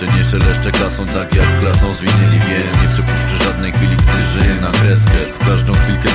Jeszcze nie szeleszczę klasą tak jak klasą zwinęli Więc nie przepuszczę żadnej chwili, gdy żyję na kreskę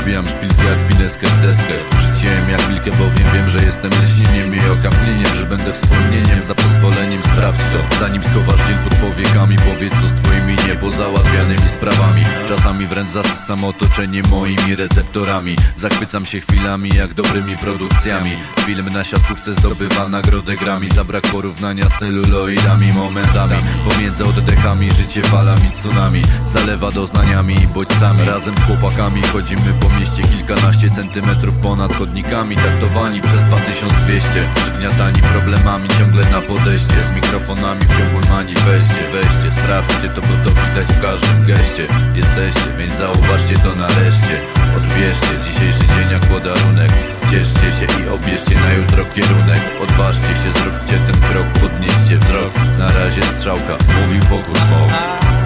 chwilkę bijam szpilkę jak pineskę w deskę. Życiem jak wilkę, bowiem wiem, że jestem leśnieniem I okapnieniem, że będę wspomnieniem Za pozwoleniem sprawdź to. Zanim schowasz dzień pod powiekami Powiedz co z twoimi niepozałatwianymi sprawami. Czasami wręcz zasysam otoczenie moimi receptorami. Zachwycam się chwilami jak dobrymi produkcjami. Film na siatkówce zdobywa nagrodę grami Zabrak porównania z celuloidami momentami. Pomiędzy oddechami życie falami tsunami. Zalewa doznaniami i bodźcami. Razem z chłopakami chodzimy po mieście Kilkanaście centymetrów ponad chodnikami Taktowani przez 2200 Przygniatani problemami ciągle na podejście Z mikrofonami w ciągu mani Weźcie, weźcie, sprawdźcie to bo to widać w każdym geście. Jesteście, więc zauważcie to nareszcie. Odbierzcie dzisiejszy dzień jak podarunek. Cieszcie się i obierzcie na jutro kierunek. Odważcie się, zróbcie ten krok, podnieście wzrok. Na razie strzałka, mówił wokół smok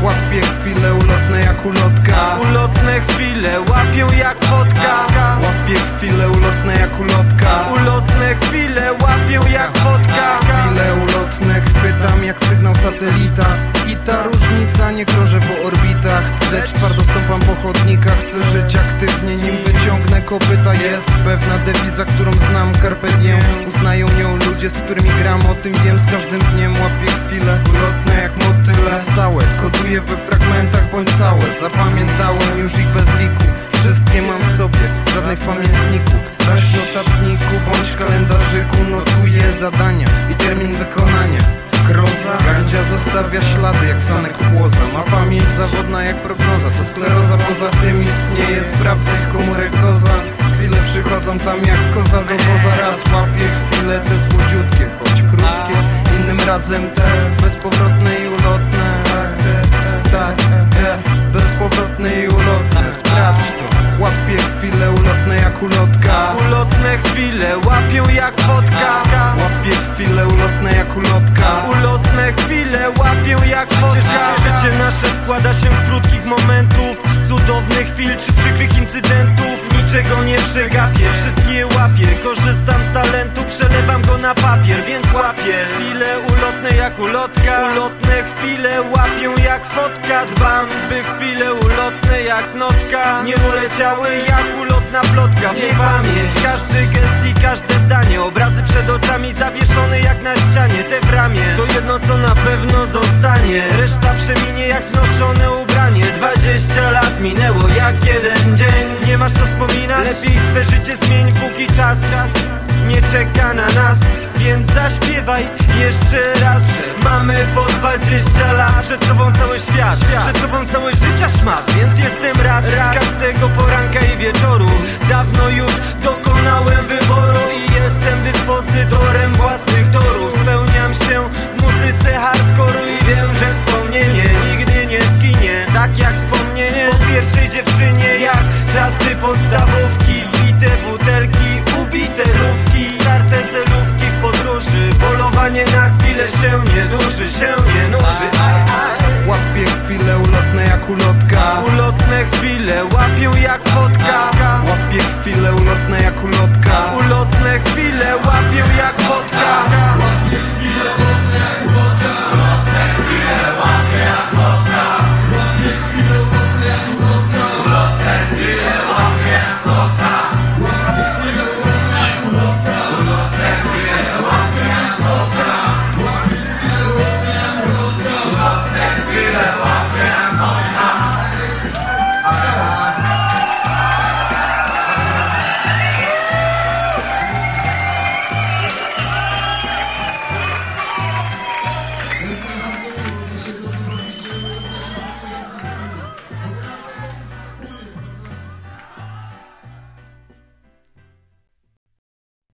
Łapię chwile ulotne jak ulotka. Ulotne chwile łapią jak fotka Łapię chwile ulotne jak ulotka. Ulotne chwile łapią jak fotka Chwile ulotne chwytam jak sygnał satelita. I ta różnica nie krążę po orbitach Lecz twardo stąpam po chodnikach. Chcę żyć aktywnie nim wyciągnę kopyta. Jest pewna dewiza, którą znam Carpe diem Uznają nią ludzie, z którymi gram. O tym wiem z każdym dniem Łapię chwile ulotne jak motyle. Stałe, koduję we fragmentach bądź całe. Zapamiętałem już ich bez żadnej w pamiętniku Zaś w notatniku bądź kalendarzyku Notuję zadania i termin wykonania Skroza, gandzia zostawia ślady jak sanek płoza Ma pamięć zawodna jak prognoza To skleroza, poza tym istnieje sprawnych komórek doza Chwile przychodzą tam jak koza do woza Raz łapię chwile te słodziutkie, choć krótkie Innym razem te bezpowrotne i ulotne Tak, te, tak, te bezpowrotne i ulotne Sprawdź to Łapię chwile ulotne jak ulotka. Ulotne chwile łapią jak fotka. Łapię chwile ulotne jak ulotka. Ulotne chwile łapią jak fotka. Życie, życie nasze składa się z krótkich momentów Cudownych chwil czy przykrych incydentów. Niczego nie przegapię, wszystkie łapię. Korzystam z talentu, przelewam go na papier Więc łapię. Chwile ulotne jak ulotka. Ulotne chwile łapią jak fotka. Dbam, by chwile ulotne jak notka Nie uleciały jak ulotna plotka W pamięć, każdy gest i każde zdanie Obrazy przed oczami zawieszone jak na ścianie Te w ramię, to jedno co na pewno zostanie. Reszta przeminie jak znoszone ubranie. 20 lat minęło jak jeden dzień. Nie masz co wspominać? Lepiej swe życie zmień póki czas nie czeka na nas. Więc zaśpiewaj jeszcze raz. Mamy po 20 lat Przed sobą cały świat. Przed sobą całe życia szmat Więc jestem rad z każdego poranka i wieczoru Już dokonałem wyboru I jestem dyspozytorem własnych torów Spełniam się w muzyce hardkoru I wiem, że wspomnienie nigdy nie zginie. Tak jak wspomnienie po pierwszej dziewczynie Jak czasy podstawówki Zbite butelki, ubite lówki. Starte selówki w podróży Polowanie na chwilę się nie duży Się nie nuży. Aj, aj. Łapię chwile ulotne jak ulotka. Ulotne chwile łapią jak fotka łapią jak